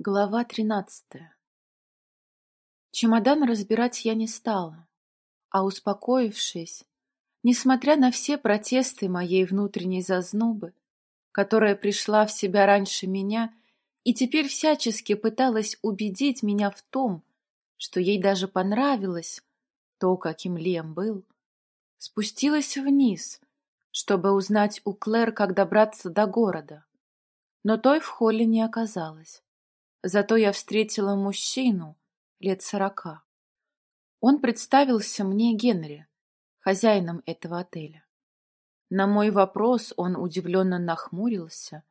Глава тринадцатая Чемодан разбирать я не стала, а успокоившись, несмотря на все протесты моей внутренней зазнобы, которая пришла в себя раньше меня и теперь всячески пыталась убедить меня в том, что ей даже понравилось то, каким Лем был, спустилась вниз, чтобы узнать у Клэр, как добраться до города. Но той в холле не оказалось. Зато я встретила мужчину лет сорока. Он представился мне Генри, хозяином этого отеля. На мой вопрос он удивленно нахмурился,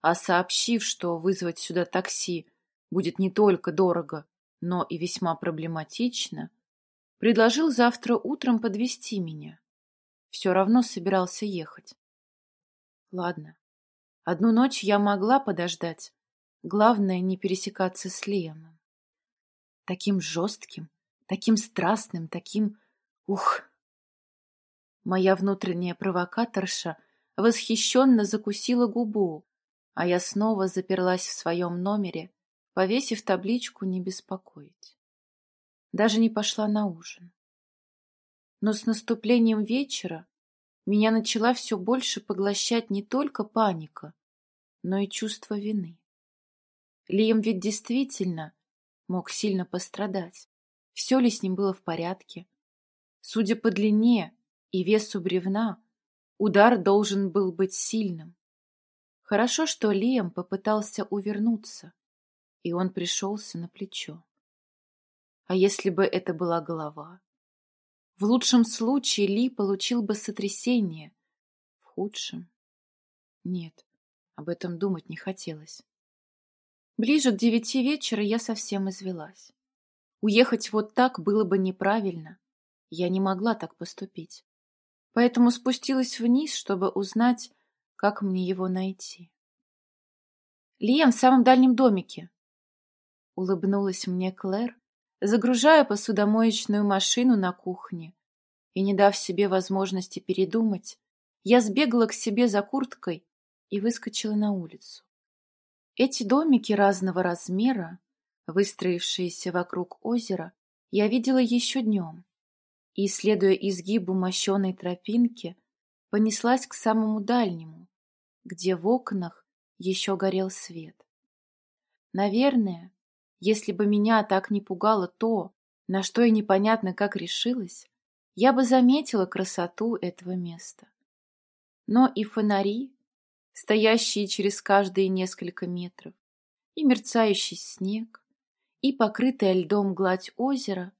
а сообщив, что вызвать сюда такси будет не только дорого, но и весьма проблематично, предложил завтра утром подвести меня. Все равно собирался ехать. Ладно, одну ночь я могла подождать, Главное не пересекаться с Лиамом. Таким жестким, таким страстным, таким... Ух! Моя внутренняя провокаторша восхищенно закусила губу, а я снова заперлась в своем номере, повесив табличку «Не беспокоить». Даже не пошла на ужин. Но с наступлением вечера меня начала все больше поглощать не только паника, но и чувство вины. Лием ведь действительно мог сильно пострадать. Все ли с ним было в порядке? Судя по длине и весу бревна, удар должен был быть сильным. Хорошо, что Лием попытался увернуться, и он пришелся на плечо. А если бы это была голова? В лучшем случае Ли получил бы сотрясение, в худшем... Нет, об этом думать не хотелось. Ближе к девяти вечера я совсем извелась. Уехать вот так было бы неправильно. Я не могла так поступить. Поэтому спустилась вниз, чтобы узнать, как мне его найти. «Лиам в самом дальнем домике», — улыбнулась мне Клэр, загружая посудомоечную машину на кухне. И, не дав себе возможности передумать, я сбегала к себе за курткой и выскочила на улицу. Эти домики разного размера, выстроившиеся вокруг озера, я видела еще днем, и, следуя изгибу мощеной тропинки, понеслась к самому дальнему, где в окнах еще горел свет. Наверное, если бы меня так не пугало то, на что я непонятно как решилась, я бы заметила красоту этого места. Но и фонари, стоящие через каждые несколько метров, и мерцающий снег, и покрытая льдом гладь озера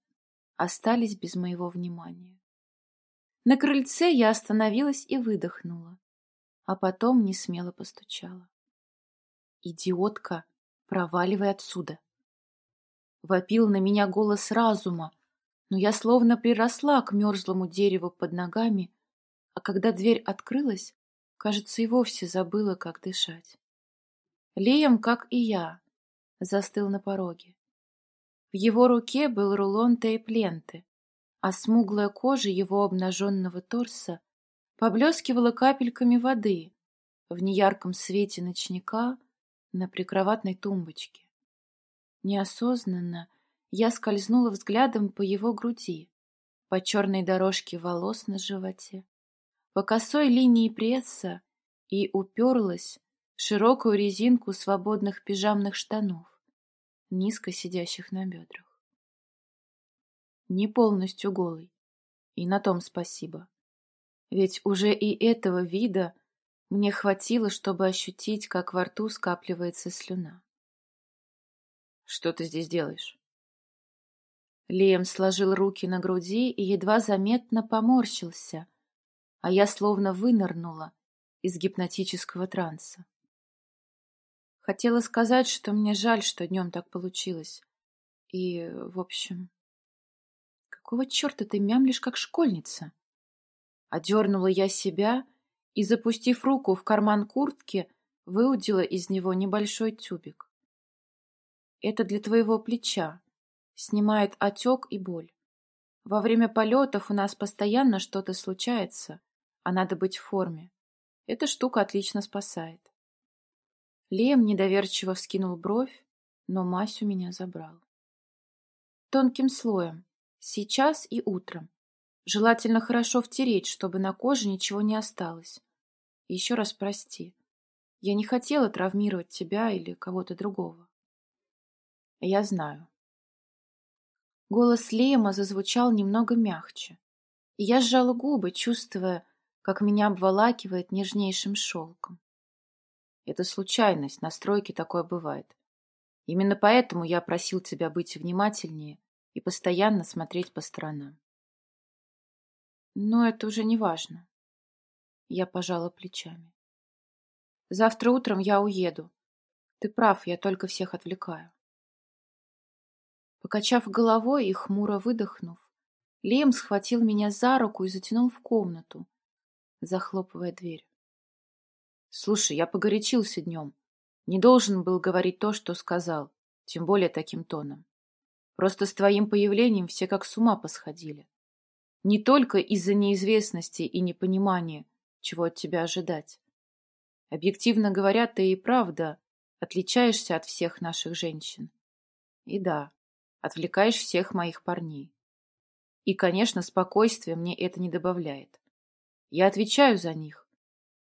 остались без моего внимания. На крыльце я остановилась и выдохнула, а потом не смело постучала. «Идиотка, проваливай отсюда!» Вопил на меня голос разума, но я словно приросла к мерзлому дереву под ногами, а когда дверь открылась, Кажется, и вовсе забыла, как дышать. Лием, как и я, застыл на пороге. В его руке был рулон тейп-ленты, а смуглая кожа его обнаженного торса поблескивала капельками воды в неярком свете ночника на прикроватной тумбочке. Неосознанно я скользнула взглядом по его груди, по черной дорожке волос на животе, по косой линии пресса и уперлась в широкую резинку свободных пижамных штанов, низко сидящих на бедрах. Не полностью голый, и на том спасибо. Ведь уже и этого вида мне хватило, чтобы ощутить, как во рту скапливается слюна. «Что ты здесь делаешь?» Лием сложил руки на груди и едва заметно поморщился — а я словно вынырнула из гипнотического транса. Хотела сказать, что мне жаль, что днем так получилось. И, в общем... Какого черта ты мямлишь, как школьница? Одернула я себя и, запустив руку в карман куртки, выудила из него небольшой тюбик. Это для твоего плеча. Снимает отек и боль. Во время полетов у нас постоянно что-то случается а надо быть в форме. Эта штука отлично спасает. Лем недоверчиво вскинул бровь, но мазь у меня забрал. Тонким слоем, сейчас и утром. Желательно хорошо втереть, чтобы на коже ничего не осталось. Еще раз прости. Я не хотела травмировать тебя или кого-то другого. Я знаю. Голос Лема зазвучал немного мягче, и я сжала губы, чувствуя, как меня обволакивает нежнейшим шелком. Это случайность, на стройке такое бывает. Именно поэтому я просил тебя быть внимательнее и постоянно смотреть по сторонам. Но это уже не важно. Я пожала плечами. Завтра утром я уеду. Ты прав, я только всех отвлекаю. Покачав головой и хмуро выдохнув, Лем схватил меня за руку и затянул в комнату, захлопывая дверь. Слушай, я погорячился днем. Не должен был говорить то, что сказал, тем более таким тоном. Просто с твоим появлением все как с ума посходили. Не только из-за неизвестности и непонимания, чего от тебя ожидать. Объективно говоря, ты и правда отличаешься от всех наших женщин. И да, отвлекаешь всех моих парней. И, конечно, спокойствие мне это не добавляет. Я отвечаю за них,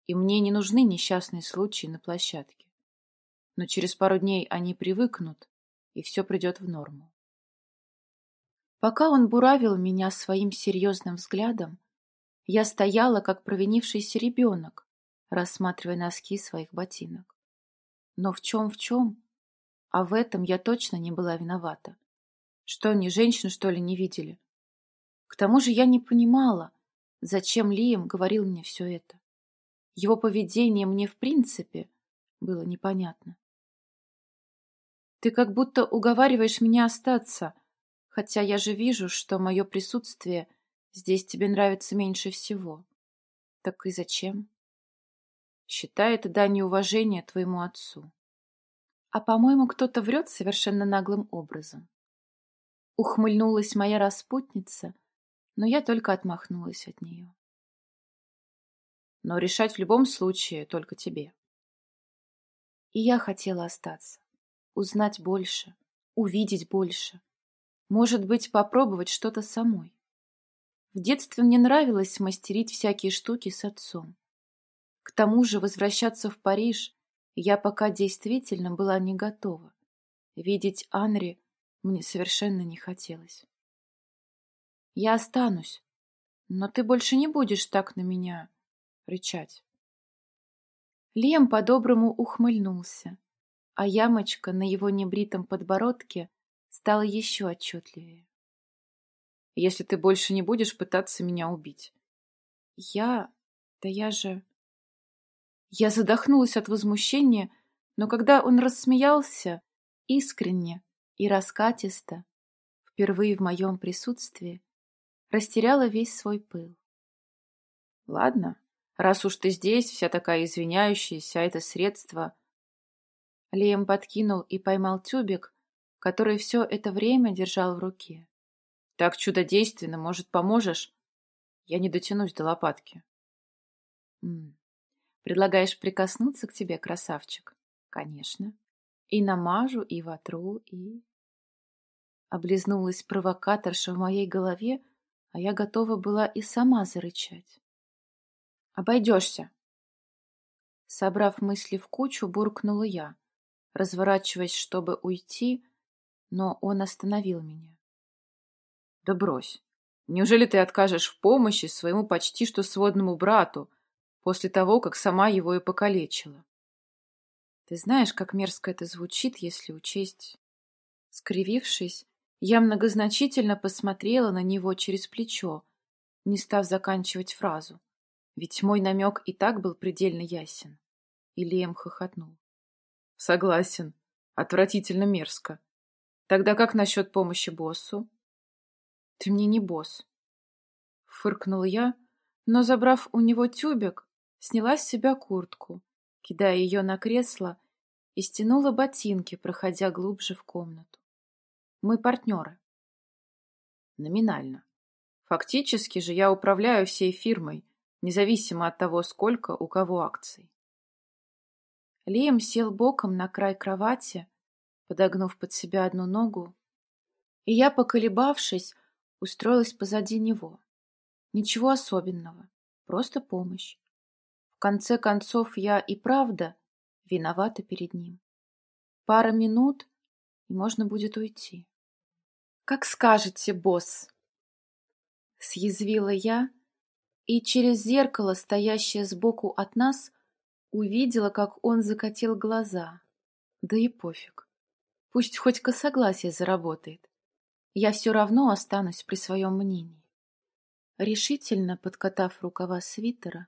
и мне не нужны несчастные случаи на площадке. Но через пару дней они привыкнут, и все придет в норму. Пока он буравил меня своим серьезным взглядом, я стояла, как провинившийся ребенок, рассматривая носки своих ботинок. Но в чем в чем? А в этом я точно не была виновата. Что, они женщин, что ли, не видели? К тому же я не понимала, зачем Лием говорил мне все это. Его поведение мне в принципе было непонятно. Ты как будто уговариваешь меня остаться, хотя я же вижу, что мое присутствие здесь тебе нравится меньше всего. Так и зачем? Считай это данью уважения твоему отцу. А, по-моему, кто-то врет совершенно наглым образом. Ухмыльнулась моя распутница, но я только отмахнулась от нее. Но решать в любом случае только тебе. И я хотела остаться, узнать больше, увидеть больше. Может быть, попробовать что-то самой. В детстве мне нравилось мастерить всякие штуки с отцом. К тому же возвращаться в Париж я пока действительно была не готова. Видеть Анри мне совершенно не хотелось. Я останусь, но ты больше не будешь так на меня рычать. Лем по-доброму ухмыльнулся, а ямочка на его небритом подбородке стала еще отчетливее. Если ты больше не будешь пытаться меня убить. Я... Да я же... Я задохнулась от возмущения, но когда он рассмеялся, искренне, и раскатисто, впервые в моем присутствии, растеряла весь свой пыл. Ладно, раз уж ты здесь, вся такая извиняющаяся, это средство... Лием подкинул и поймал тюбик, который все это время держал в руке. Так чудодейственно, может, поможешь? Я не дотянусь до лопатки. Предлагаешь прикоснуться к тебе, красавчик? Конечно. И намажу, и вотру, и... Облизнулась провокаторша в моей голове, а я готова была и сама зарычать. Обойдешься. Собрав мысли в кучу, буркнула я, разворачиваясь, чтобы уйти, но он остановил меня. Да брось. Неужели ты откажешь в помощи своему почти что сводному брату после того, как сама его и покалечила? Ты знаешь, как мерзко это звучит, если учесть... Скривившись, я многозначительно посмотрела на него через плечо, не став заканчивать фразу, ведь мой намек и так был предельно ясен. И Лем хохотнул. Согласен, отвратительно мерзко. Тогда как насчет помощи боссу? Ты мне не босс. Фыркнула я, но, забрав у него тюбик, сняла с себя куртку кидая ее на кресло, и стянула ботинки, проходя глубже в комнату. Мы партнеры. Номинально. Фактически же я управляю всей фирмой, независимо от того, сколько у кого акций. Лиам сел боком на край кровати, подогнув под себя одну ногу, и я, поколебавшись, устроилась позади него. Ничего особенного, просто помощь. В конце концов, я и правда виновата перед ним. Пара минут, и можно будет уйти. «Как скажете, босс!» Съязвила я, и через зеркало, стоящее сбоку от нас, увидела, как он закатил глаза. Да и пофиг. Пусть хоть косогласие заработает. Я все равно останусь при своем мнении. Решительно подкатав рукава свитера,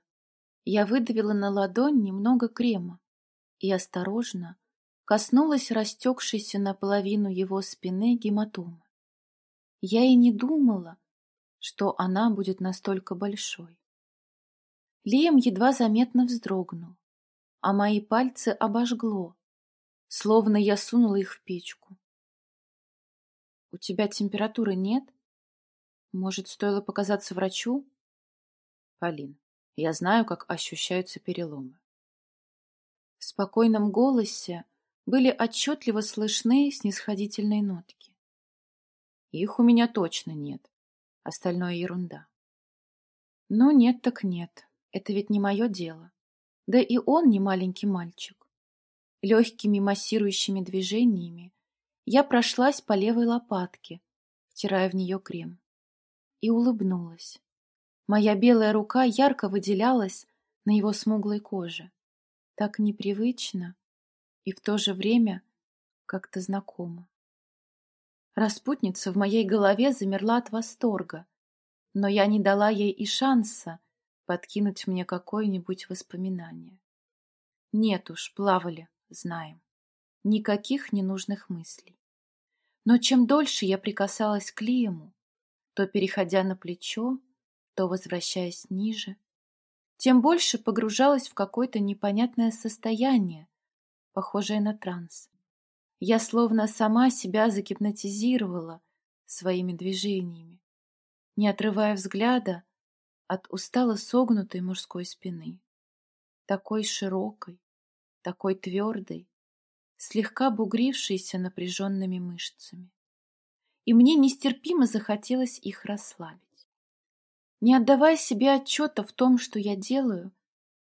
я выдавила на ладонь немного крема и осторожно коснулась растекшейся наполовину его спины гематомы. Я и не думала, что она будет настолько большой. Лием едва заметно вздрогнул, а мои пальцы обожгло, словно я сунула их в печку. «У тебя температуры нет? Может, стоило показаться врачу?» «Полин, я знаю, как ощущаются переломы». В спокойном голосе были отчетливо слышны снисходительные нотки. Их у меня точно нет. Остальное ерунда. Ну, нет так нет. Это ведь не мое дело. Да и он не маленький мальчик. Легкими массирующими движениями я прошлась по левой лопатке, втирая в нее крем. И улыбнулась. Моя белая рука ярко выделялась на его смуглой коже. Так непривычно и в то же время как-то знакомо. Распутница в моей голове замерла от восторга, но я не дала ей и шанса подкинуть мне какое-нибудь воспоминание. Нет уж, плавали, знаем. Никаких ненужных мыслей. Но чем дольше я прикасалась к Лиему, то переходя на плечо, то возвращаясь ниже, тем больше погружалась в какое-то непонятное состояние, похожее на транс. Я словно сама себя загипнотизировала своими движениями, не отрывая взгляда от устало согнутой мужской спины, такой широкой, такой твердой, слегка бугрившейся напряженными мышцами. И мне нестерпимо захотелось их расслабить. Не отдавая себе отчета в том, что я делаю,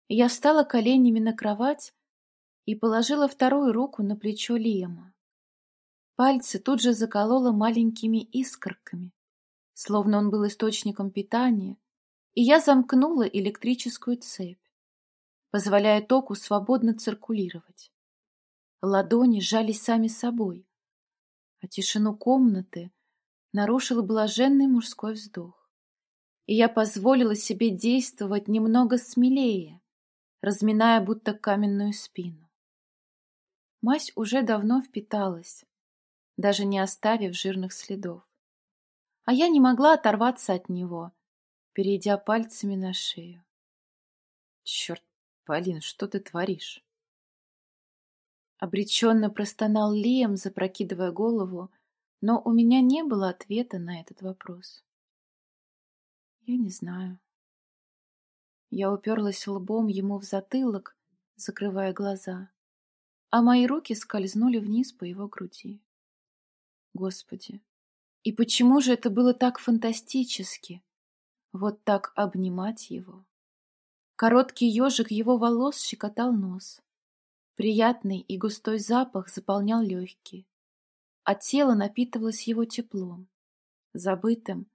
я встала коленями на кровать и положила вторую руку на плечо Лиама. Пальцы тут же заколола маленькими искорками, словно он был источником питания, и я замкнула электрическую цепь, позволяя току свободно циркулировать. Ладони сжались сами собой, а тишину комнаты нарушил блаженный мужской вздох. И я позволила себе действовать немного смелее, разминая будто каменную спину. Мазь уже давно впиталась, даже не оставив жирных следов. А я не могла оторваться от него, перейдя пальцами на шею. Черт, Полин, что ты творишь? Обреченно простонал Лием, запрокидывая голову, но у меня не было ответа на этот вопрос. Я не знаю. Я уперлась лбом ему в затылок, закрывая глаза а мои руки скользнули вниз по его груди. Господи, и почему же это было так фантастически? Вот так обнимать его. Короткий ежик его волос щекотал нос. Приятный и густой запах заполнял легкие, а тело напитывалось его теплом, забытым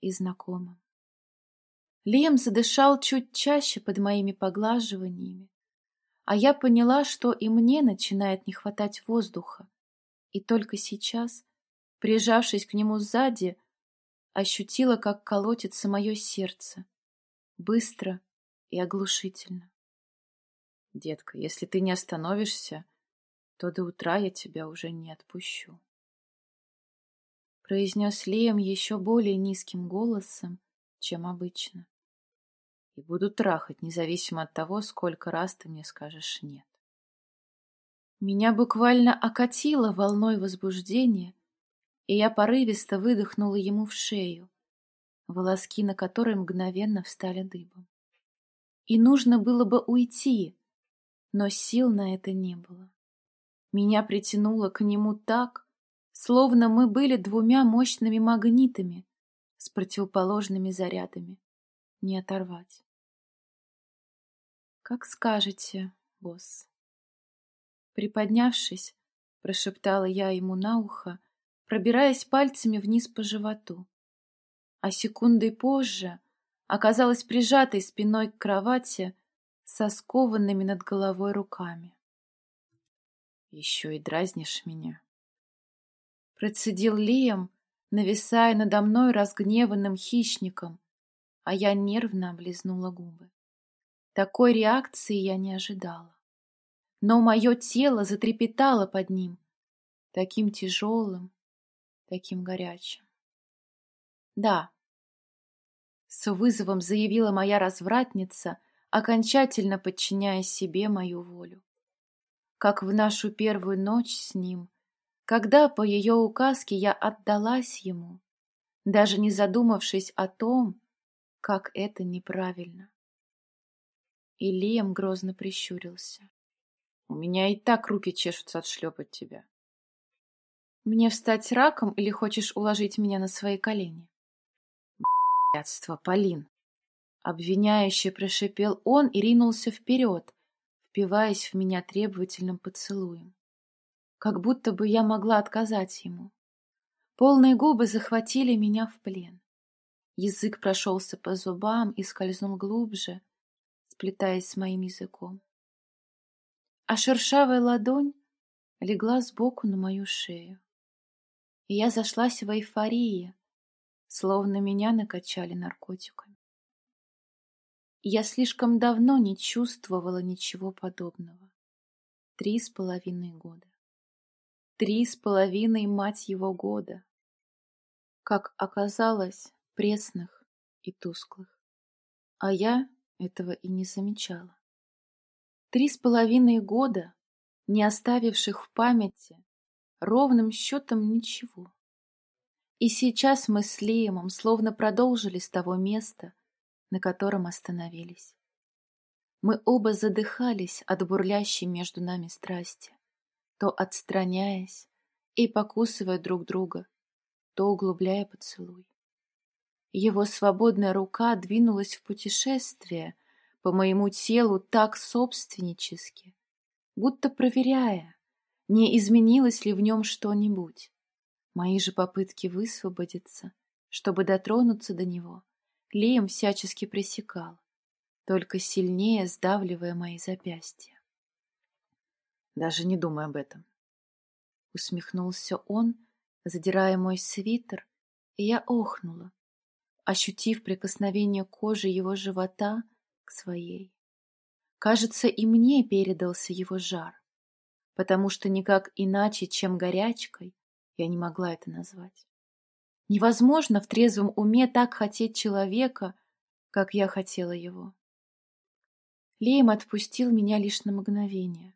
и знакомым. Лем задышал чуть чаще под моими поглаживаниями, а я поняла, что и мне начинает не хватать воздуха. И только сейчас, прижавшись к нему сзади, ощутила, как колотится мое сердце. Быстро и оглушительно. Детка, если ты не остановишься, то до утра я тебя уже не отпущу. Произнес Лиам еще более низким голосом, чем обычно и буду трахать, независимо от того, сколько раз ты мне скажешь «нет». Меня буквально окатило волной возбуждения, и я порывисто выдохнула ему в шею, волоски на которой мгновенно встали дыбом. И нужно было бы уйти, но сил на это не было. Меня притянуло к нему так, словно мы были двумя мощными магнитами с противоположными зарядами. Не оторвать. «Как скажете, босс». Приподнявшись, прошептала я ему на ухо, пробираясь пальцами вниз по животу. А секундой позже оказалась прижатой спиной к кровати со скованными над головой руками. «Еще и дразнишь меня», — процедил Лиам, нависая надо мной разгневанным хищником, а я нервно облизнула губы. Такой реакции я не ожидала. Но мое тело затрепетало под ним, таким тяжелым, таким горячим. Да, с вызовом заявила моя развратница, окончательно подчиняя себе мою волю. Как в нашу первую ночь с ним, когда по ее указке я отдалась ему, даже не задумавшись о том, как это неправильно. И Лиам грозно прищурился. У меня и так руки чешутся отшлепать тебя. Мне встать раком или хочешь уложить меня на свои колени? Блядство, Полин! Обвиняюще прошипел он и ринулся вперед, впиваясь в меня требовательным поцелуем. Как будто бы я могла отказать ему. Полные губы захватили меня в плен. Язык прошелся по зубам и скользнул глубже, сплетаясь с моим языком. А шершавая ладонь легла сбоку на мою шею. И я зашлась в эйфории, словно меня накачали наркотиками. Я слишком давно не чувствовала ничего подобного. Три с половиной года. Три с половиной, мать его, года. Как оказалось, пресных и тусклых. А я этого и не замечала. Три с половиной года, не оставивших в памяти ровным счетом ничего. И сейчас мы с Лиемом словно продолжили с того места, на котором остановились. Мы оба задыхались от бурлящей между нами страсти, то отстраняясь и покусывая друг друга, то углубляя поцелуй. Его свободная рука двинулась в путешествие по моему телу так собственнически, будто проверяя, не изменилось ли в нем что-нибудь. Мои же попытки высвободиться, чтобы дотронуться до него, Лием всячески пресекал, только сильнее сдавливая мои запястья. «Даже не думай об этом», — усмехнулся он, задирая мой свитер, и я охнула, ощутив прикосновение кожи его живота к своей. Кажется, и мне передался его жар, потому что никак иначе, чем горячкой, я не могла это назвать. Невозможно в трезвом уме так хотеть человека, как я хотела его. Лейм отпустил меня лишь на мгновение,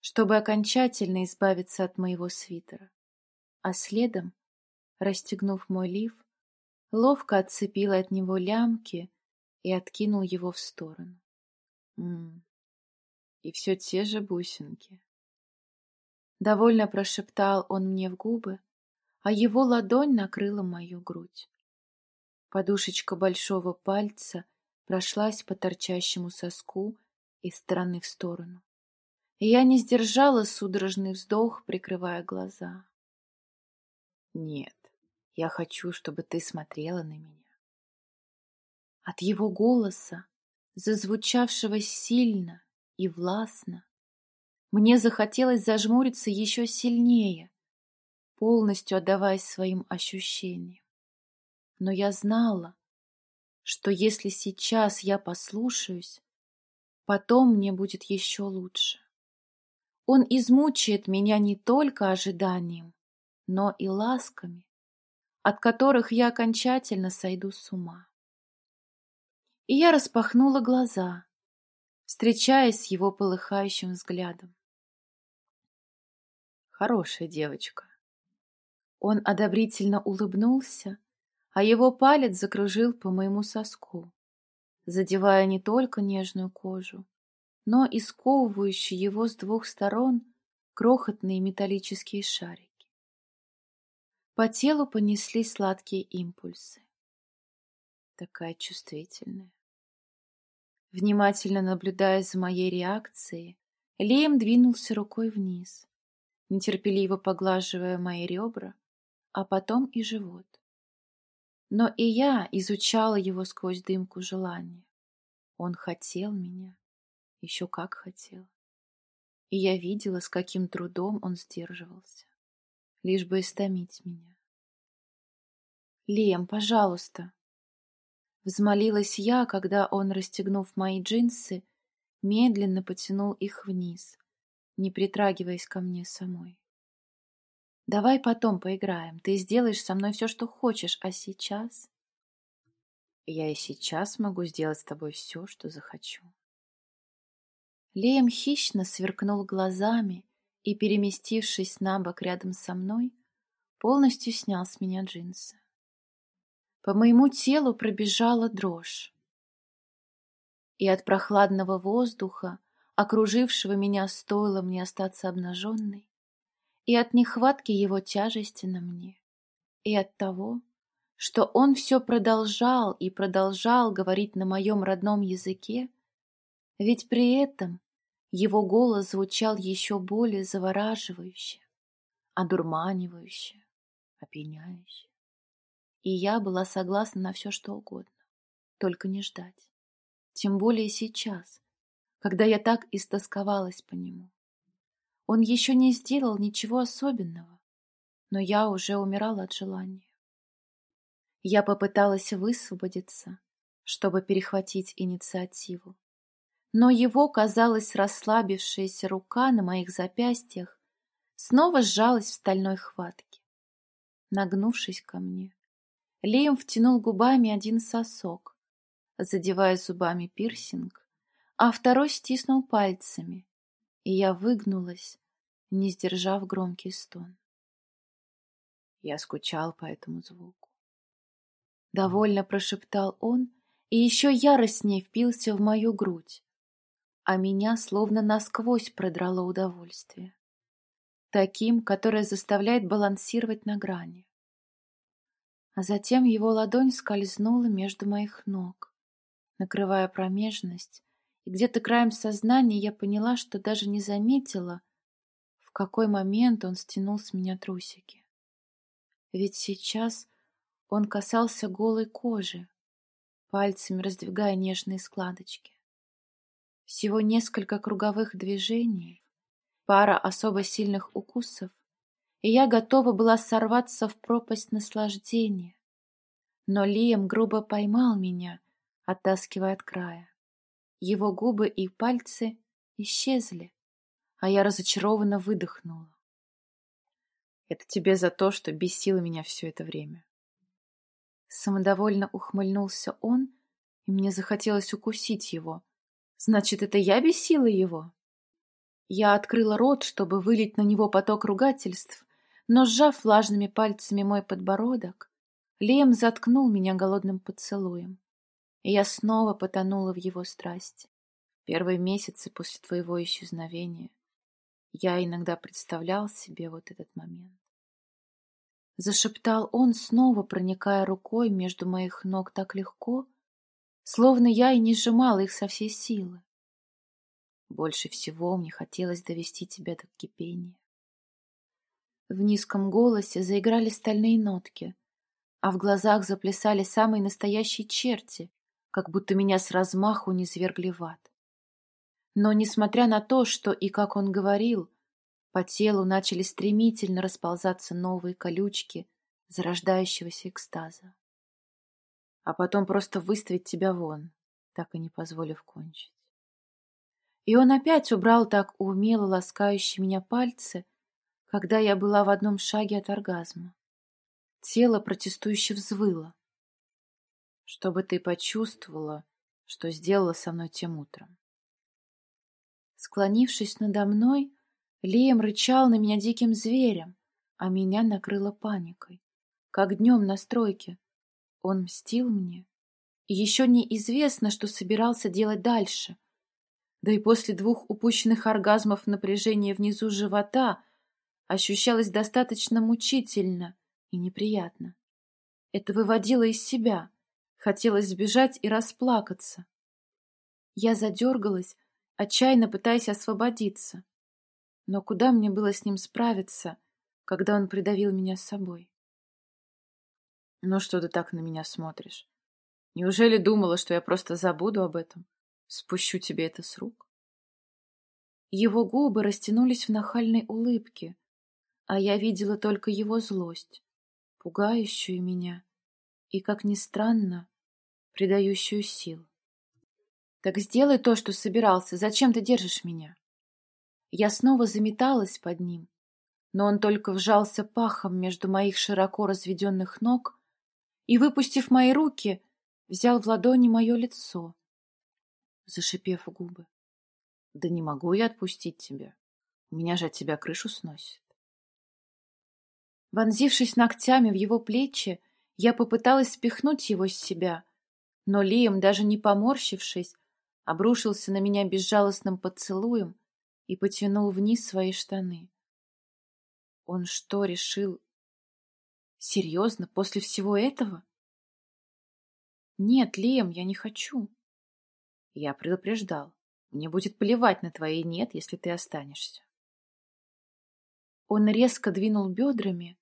чтобы окончательно избавиться от моего свитера, а следом, расстегнув мой лиф, ловко отцепил от него лямки и откинул его в сторону. М -м. И все те же бусинки. Довольно прошептал он мне в губы, а его ладонь накрыла мою грудь. Подушечка большого пальца прошлась по торчащему соску из стороны в сторону. Я не сдержала судорожный вздох, прикрывая глаза. Нет, я хочу, чтобы ты смотрела на меня. От его голоса, зазвучавшего сильно и властно, мне захотелось зажмуриться еще сильнее, полностью отдаваясь своим ощущениям. Но я знала, что если сейчас я послушаюсь, потом мне будет еще лучше. Он измучает меня не только ожиданием, но и ласками, от которых я окончательно сойду с ума. И я распахнула глаза, встречаясь с его полыхающим взглядом. Хорошая девочка. Он одобрительно улыбнулся, а его палец закружил по моему соску, задевая не только нежную кожу, но и сковывающий его с двух сторон крохотные металлические шарики. По телу понесли сладкие импульсы. Такая чувствительная. Внимательно наблюдая за моей реакцией, Леем двинулся рукой вниз, нетерпеливо поглаживая мои ребра, а потом и живот. Но и я изучала его сквозь дымку желания. Он хотел меня, еще как хотел. И я видела, с каким трудом он сдерживался, лишь бы истомить меня. «Лем, пожалуйста!» Взмолилась я, когда он, расстегнув мои джинсы, медленно потянул их вниз, не притрагиваясь ко мне самой. Давай потом поиграем. Ты сделаешь со мной все, что хочешь, а сейчас... Я и сейчас могу сделать с тобой все, что захочу. Леем хищно сверкнул глазами и, переместившись на бок рядом со мной, полностью снял с меня джинсы. По моему телу пробежала дрожь. И от прохладного воздуха, окружившего меня, стоило мне остаться обнаженной, и от нехватки его тяжести на мне, и от того, что он все продолжал и продолжал говорить на моем родном языке, ведь при этом его голос звучал еще более завораживающе, одурманивающе, опьяняюще. И я была согласна на все, что угодно, только не ждать. Тем более сейчас, когда я так истосковалась по нему. Он еще не сделал ничего особенного, но я уже умирала от желания. Я попыталась высвободиться, чтобы перехватить инициативу. Но его, казалось, расслабившаяся рука на моих запястьях снова сжалась в стальной хватке. Нагнувшись ко мне, Лиам втянул губами один сосок, задевая зубами пирсинг, а второй стиснул пальцами, и я выгнулась, не сдержав громкий стон. Я скучал по этому звуку. Довольно прошептал он и еще яростнее впился в мою грудь, а меня словно насквозь продрало удовольствие. Таким, которое заставляет балансировать на грани. А затем его ладонь скользнула между моих ног, накрывая промежность, и где-то краем сознания я поняла, что даже не заметила, в какой момент он стянул с меня трусики. Ведь сейчас он касался голой кожи, пальцами раздвигая нежные складочки. Всего несколько круговых движений, пара особо сильных укусов, и я готова была сорваться в пропасть наслаждения. Но Лием грубо поймал меня, оттаскивая от края. Его губы и пальцы исчезли, а я разочарованно выдохнула. Это тебе за то, что бесило меня все это время. Самодовольно ухмыльнулся он, и мне захотелось укусить его. Значит, это я бесила его? Я открыла рот, чтобы вылить на него поток ругательств, но, сжав влажными пальцами мой подбородок, Лем заткнул меня голодным поцелуем и я снова потонула в его страсти. Первые месяцы после твоего исчезновения я иногда представлял себе вот этот момент. Зашептал он, снова проникая рукой между моих ног так легко, словно я и не сжимала их со всей силы. Больше всего мне хотелось довести тебя до кипения. В низком голосе заиграли стальные нотки, а в глазах заплясали самые настоящие черти, как будто меня с размаху не свергли в ад. Но, несмотря на то, что и как он говорил, по телу начали стремительно расползаться новые колючки зарождающегося экстаза. А потом просто выставить тебя вон, так и не позволив кончить. И он опять убрал так умело ласкающие меня пальцы, когда я была в одном шаге от оргазма. Тело протестующе взвыло чтобы ты почувствовала, что сделала со мной тем утром. Склонившись надо мной, Лием рычал на меня диким зверем, а меня накрыло паникой, как днем на стройке. Он мстил мне, еще неизвестно, что собирался делать дальше. Да и после двух упущенных оргазмов напряжение внизу живота ощущалось достаточно мучительно и неприятно. Это выводило из себя. Хотелось сбежать и расплакаться. Я задергалась, отчаянно пытаясь освободиться. Но куда мне было с ним справиться, когда он придавил меня с собой? Ну что ты так на меня смотришь? Неужели думала, что я просто забуду об этом? Спущу тебе это с рук? Его губы растянулись в нахальной улыбке, а я видела только его злость, пугающую меня и, как ни странно, придающую сил. Так сделай то, что собирался. Зачем ты держишь меня? Я снова заметалась под ним, но он только вжался пахом между моих широко разведенных ног и, выпустив мои руки, взял в ладони мое лицо, зашипев губы. Да не могу я отпустить тебя. У меня же от тебя крышу сносит. Вонзившись ногтями в его плечи, я попыталась спихнуть его с себя, но Лиам, даже не поморщившись, обрушился на меня безжалостным поцелуем и потянул вниз свои штаны. Он что, решил... Серьезно, после всего этого? Нет, Лиам, я не хочу. Я предупреждал. Мне будет плевать на твои «нет», если ты останешься. Он резко двинул бедрами,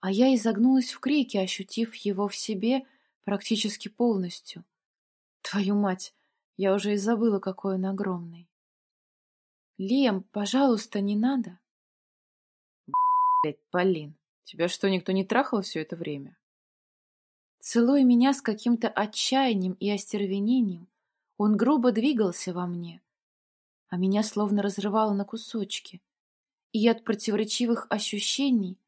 а я изогнулась в крике, ощутив его в себе практически полностью. Твою мать, я уже и забыла, какой он огромный. Лем, пожалуйста, не надо. Блять, Полин, тебя что, никто не трахал все это время? Целуя меня с каким-то отчаянием и остервенением, он грубо двигался во мне, а меня словно разрывало на кусочки. И от противоречивых ощущений,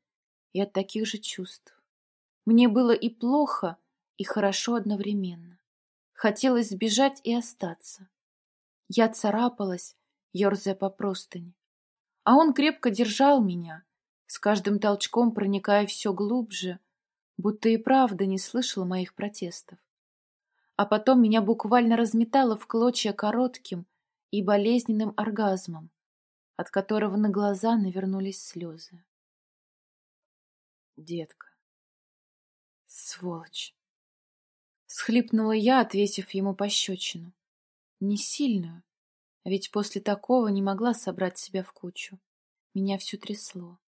и от таких же чувств. Мне было и плохо, и хорошо одновременно. Хотелось сбежать и остаться. Я царапалась, ерзая по простыне. А он крепко держал меня, с каждым толчком проникая все глубже, будто и правда не слышал моих протестов. А потом меня буквально разметало в клочья коротким и болезненным оргазмом, от которого на глаза навернулись слезы. Детка. Сволочь. Схлипнула я, отвесив ему пощечину. Не сильную, ведь после такого не могла собрать себя в кучу. Меня всю трясло.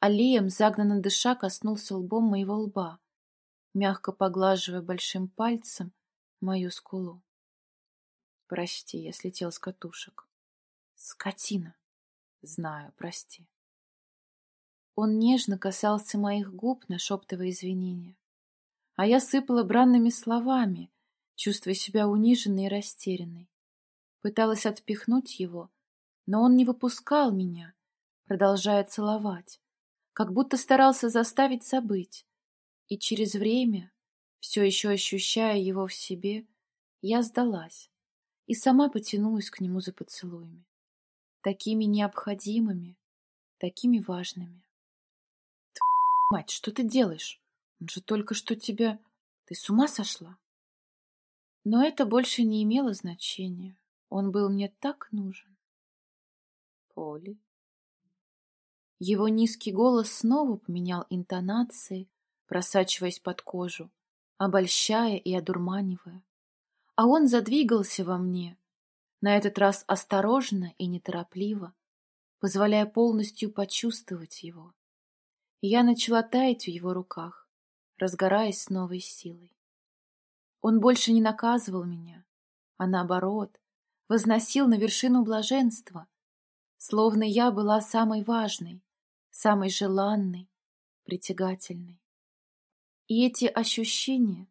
Алием, загнанно дыша, коснулся лбом моего лба, мягко поглаживая большим пальцем мою скулу. Прости, я слетел с катушек. Скотина. Знаю, прости. Он нежно касался моих губ, нашептывая извинения а я сыпала бранными словами, чувствуя себя униженной и растерянной. Пыталась отпихнуть его, но он не выпускал меня, продолжая целовать, как будто старался заставить забыть. И через время, все еще ощущая его в себе, я сдалась и сама потянулась к нему за поцелуями, такими необходимыми, такими важными. Мать, что ты делаешь? Он же только что тебя... Ты с ума сошла? Но это больше не имело значения. Он был мне так нужен. Поли. Его низкий голос снова поменял интонации, просачиваясь под кожу, обольщая и одурманивая. А он задвигался во мне, на этот раз осторожно и неторопливо, позволяя полностью почувствовать его. Я начала таять в его руках, разгораясь с новой силой. Он больше не наказывал меня, а наоборот, возносил на вершину блаженства, словно я была самой важной, самой желанной, притягательной. И эти ощущения,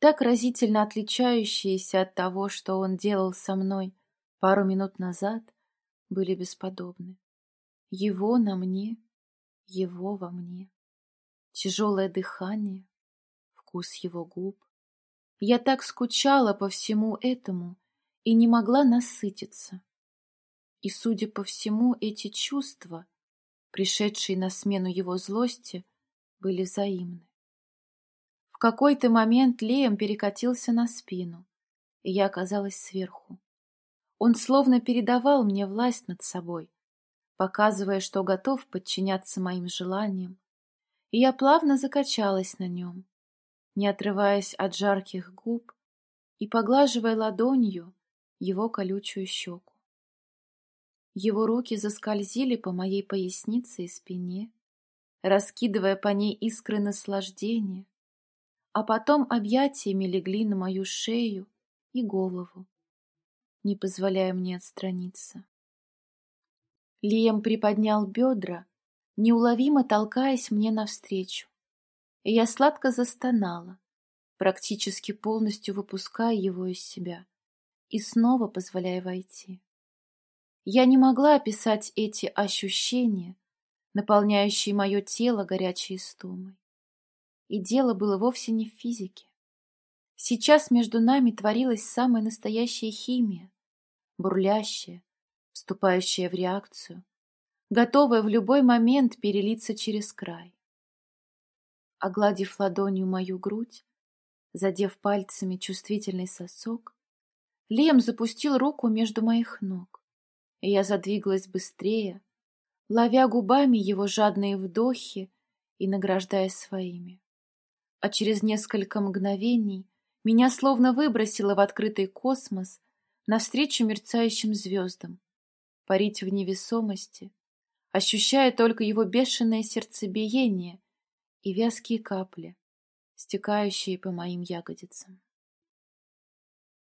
так разительно отличающиеся от того, что он делал со мной пару минут назад, были бесподобны. Его на мне, его во мне тяжелое дыхание, вкус его губ. Я так скучала по всему этому и не могла насытиться. И, судя по всему, эти чувства, пришедшие на смену его злости, были взаимны. В какой-то момент Леем перекатился на спину, и я оказалась сверху. Он словно передавал мне власть над собой, показывая, что готов подчиняться моим желаниям, и я плавно закачалась на нем, не отрываясь от жарких губ и поглаживая ладонью его колючую щеку. Его руки заскользили по моей пояснице и спине, раскидывая по ней искры наслаждения, а потом объятиями легли на мою шею и голову, не позволяя мне отстраниться. Лием приподнял бедра, неуловимо толкаясь мне навстречу, и я сладко застонала, практически полностью выпуская его из себя и снова позволяя войти. Я не могла описать эти ощущения, наполняющие мое тело горячей истомой. И дело было вовсе не в физике. Сейчас между нами творилась самая настоящая химия, бурлящая, вступающая в реакцию, готовая в любой момент перелиться через край. Огладив ладонью мою грудь, задев пальцами чувствительный сосок, Лем запустил руку между моих ног я задвигалась быстрее, ловя губами его жадные вдохи и награждая своими. А через несколько мгновений меня словно выбросило в открытый космос навстречу мерцающим звездам, парить в невесомости, ощущая только его бешеное сердцебиение и вязкие капли, стекающие по моим ягодицам.